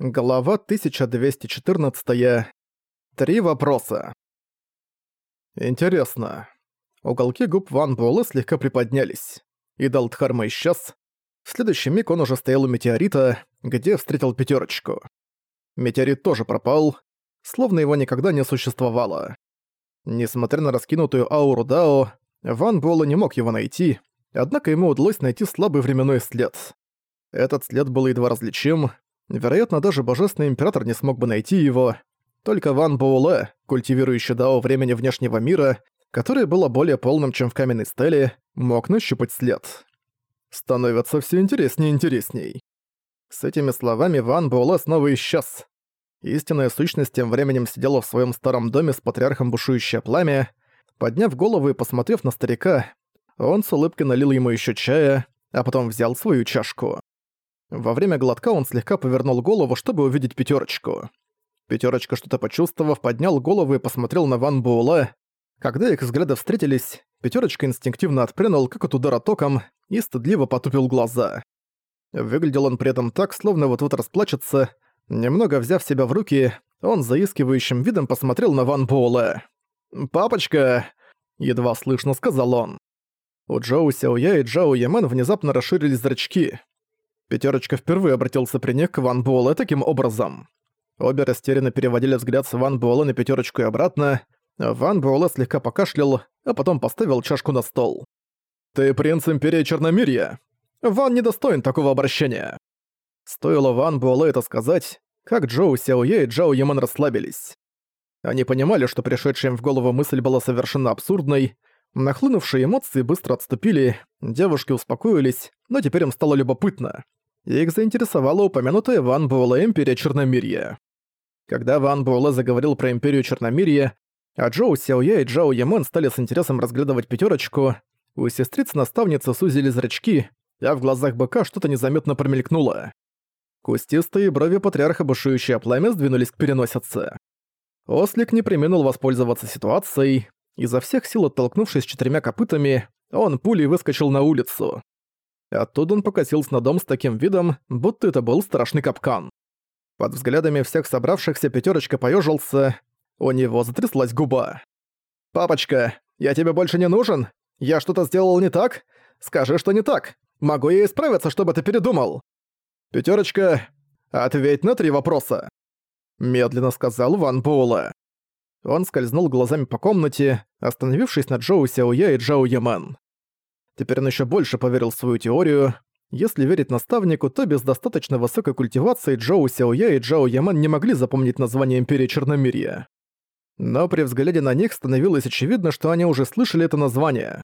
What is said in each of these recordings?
Глава 1214. Три вопроса. Интересно. Уголки губ Ван Буэлэ слегка приподнялись. И Далтхарма исчез. В следующий миг он уже стоял у метеорита, где встретил пятерочку. Метеорит тоже пропал, словно его никогда не существовало. Несмотря на раскинутую ауру Дао, Ван Буэлэ не мог его найти, однако ему удалось найти слабый временной след. Этот след был едва различим, Вероятно, даже Божественный Император не смог бы найти его. Только Ван Боуле, культивирующий дао времени внешнего мира, которое было более полным, чем в каменной стеле, мог нащупать след. Становится все интереснее и интересней. С этими словами Ван Буэлэ снова исчез. Истинная сущность тем временем сидела в своем старом доме с патриархом бушующее пламя. Подняв голову и посмотрев на старика, он с улыбкой налил ему еще чая, а потом взял свою чашку. Во время глотка он слегка повернул голову, чтобы увидеть пятерочку. Пятерочка, что-то почувствовав, поднял голову и посмотрел на Ван Буэлэ. Когда их взгляды встретились, пятерочка инстинктивно отпрянул, как от удара током, и стыдливо потупил глаза. Выглядел он при этом так, словно вот-вот расплачется. Немного взяв себя в руки, он заискивающим видом посмотрел на Ван Буэлэ. «Папочка!» — едва слышно сказал он. У Джоу Сяоя и Джао Ямен внезапно расширились зрачки. Пятерочка впервые обратился при них к Ван Буэлэ таким образом. Обе растерянно переводили взгляд с Ван Буэлэ на пятерочку и обратно. Ван Буэлэ слегка покашлял, а потом поставил чашку на стол. «Ты принц Империи Черномирья. Ван недостоин такого обращения». Стоило Ван Буэлэ это сказать, как Джоу Сяое и Джао Яман расслабились. Они понимали, что пришедшая им в голову мысль была совершенно абсурдной, нахлынувшие эмоции быстро отступили, девушки успокоились, но теперь им стало любопытно их заинтересовала упомянутая Ван Буэлэ Империя Черномирья. Когда Ван Буэлэ заговорил про Империю Черномирья, а Джоу Сяоя и Джао Ямон стали с интересом разглядывать пятерочку, у сестриц-наставницы сузили зрачки, а в глазах быка что-то незаметно промелькнуло. Кустистые брови патриарха бушующее пламя сдвинулись к переносице. Ослик не применил воспользоваться ситуацией, изо всех сил оттолкнувшись четырьмя копытами, он пулей выскочил на улицу. Оттуда он покосился на дом с таким видом, будто это был страшный капкан. Под взглядами всех собравшихся пятерочка поежился, у него затряслась губа. «Папочка, я тебе больше не нужен? Я что-то сделал не так? Скажи, что не так. Могу я исправиться, чтобы ты передумал?» Пятерочка, ответь на три вопроса», — медленно сказал Ван Буэлэ. Он скользнул глазами по комнате, остановившись на Джоу Сяоя и Джао Ямен. Теперь он еще больше поверил в свою теорию. Если верить наставнику, то без достаточно высокой культивации Джоу Сяоя и Джао Яман не могли запомнить название Империи Черномирья. Но при взгляде на них становилось очевидно, что они уже слышали это название.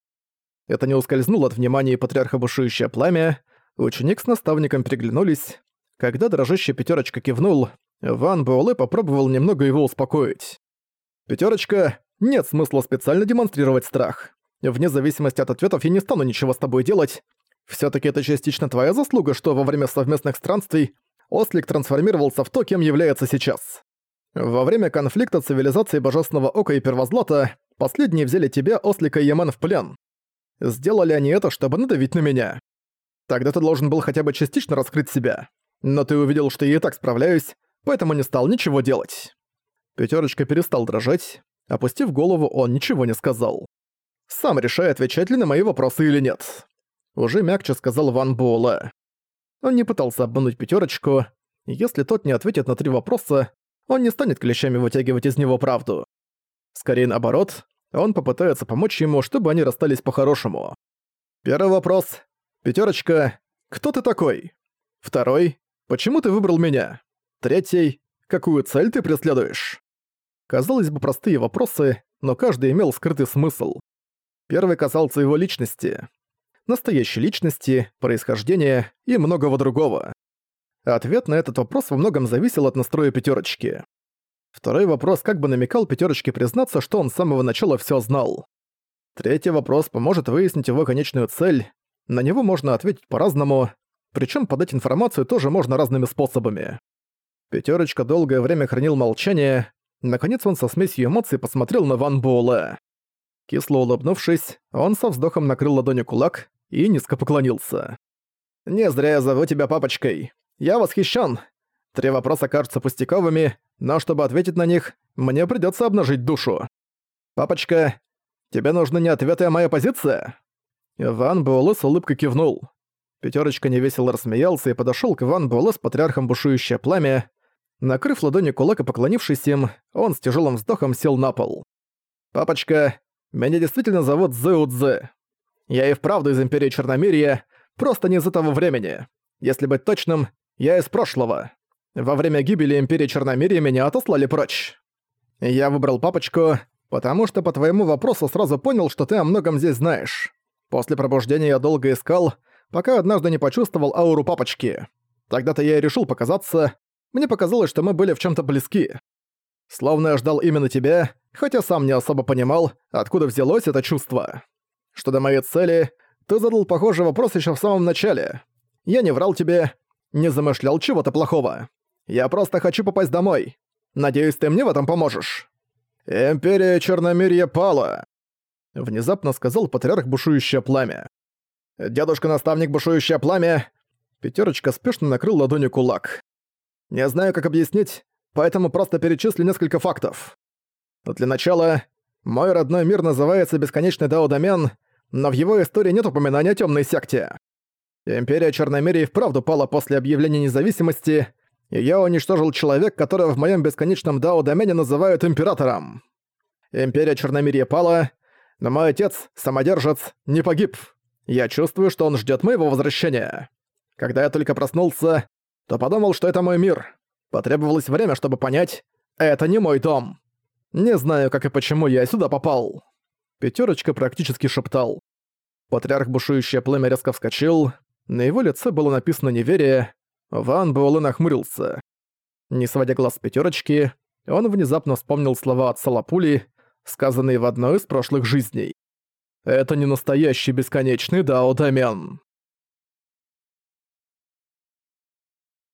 Это не ускользнуло от внимания патриарха бушующее пламя, ученик с наставником переглянулись. Когда дрожащая пятерочка кивнул, Ван Буэлэ попробовал немного его успокоить. «Пятерочка, нет смысла специально демонстрировать страх. Вне зависимости от ответов я не стану ничего с тобой делать. все таки это частично твоя заслуга, что во время совместных странствий Ослик трансформировался в то, кем является сейчас. Во время конфликта цивилизации Божественного Ока и Первозлата последние взяли тебя, Ослика и Яман в плен. Сделали они это, чтобы надавить на меня. Тогда ты должен был хотя бы частично раскрыть себя. Но ты увидел, что я и так справляюсь, поэтому не стал ничего делать. Пятерочка перестал дрожать. Опустив голову, он ничего не сказал. Сам решай, отвечать ли на мои вопросы или нет. Уже мягче сказал Ван Буэлэ. Он не пытался обмануть пятерочку. Если тот не ответит на три вопроса, он не станет клещами вытягивать из него правду. Скорее наоборот, он попытается помочь ему, чтобы они расстались по-хорошему. Первый вопрос. Пятерочка. Кто ты такой? Второй. Почему ты выбрал меня? Третий. Какую цель ты преследуешь? Казалось бы, простые вопросы, но каждый имел скрытый смысл. Первый касался его личности. Настоящей личности, происхождения и многого другого. Ответ на этот вопрос во многом зависел от настроя пятерочки. Второй вопрос как бы намекал пятерочке признаться, что он с самого начала все знал. Третий вопрос поможет выяснить его конечную цель. На него можно ответить по-разному, причем подать информацию тоже можно разными способами. Пятерочка долгое время хранил молчание. Наконец он со смесью эмоций посмотрел на Ван Буэлэ. Кисло улыбнувшись, он со вздохом накрыл ладонью кулак и низко поклонился. «Не зря я зову тебя папочкой. Я восхищен. Три вопроса кажутся пустяковыми, но чтобы ответить на них, мне придётся обнажить душу. Папочка, тебе нужны не ответы, а моя позиция?» Ван Буэлэ с улыбкой кивнул. Пятерочка невесело рассмеялся и подошёл к Ван Буэлэ с патриархом бушующее пламя. Накрыв ладони кулак и поклонившись им, он с тяжелым вздохом сел на пол. «Папочка, меня действительно зовут Зэу Цзэ. Я и вправду из Империи Черномирия, просто не из этого времени. Если быть точным, я из прошлого. Во время гибели Империи Черномирия меня отослали прочь. Я выбрал папочку, потому что по твоему вопросу сразу понял, что ты о многом здесь знаешь. После пробуждения я долго искал, пока однажды не почувствовал ауру папочки. Тогда-то я и решил показаться. Мне показалось, что мы были в чем то близки. Словно я ждал именно тебя, хотя сам не особо понимал, откуда взялось это чувство. Что до моей цели, ты задал похожий вопрос еще в самом начале. Я не врал тебе, не замышлял чего-то плохого. Я просто хочу попасть домой. Надеюсь, ты мне в этом поможешь. Империя Черномирья пала. Внезапно сказал патриарх бушующее пламя. Дедушка-наставник бушующее пламя. Пятерочка спешно накрыл ладонью кулак. Не знаю, как объяснить, поэтому просто перечислю несколько фактов. Для начала, мой родной мир называется Бесконечный Дао-домен, но в его истории нет упоминания о тёмной секте. Империя Черномерии вправду пала после объявления независимости, и я уничтожил человек, которого в моем бесконечном Дао-домене называют Императором. Империя Черномирия пала, но мой отец, самодержец, не погиб. Я чувствую, что он ждет моего возвращения. Когда я только проснулся, то подумал, что это мой мир. Потребовалось время, чтобы понять, это не мой дом. Не знаю, как и почему я сюда попал. Пятерочка практически шептал. Патриарх бушующее племя резко вскочил, на его лице было написано неверие. Ван Буэлэ нахмурился. Не сводя глаз с пятерочки, он внезапно вспомнил слова от Салапули, сказанные в одной из прошлых жизней. «Это не настоящий бесконечный Дао Домен».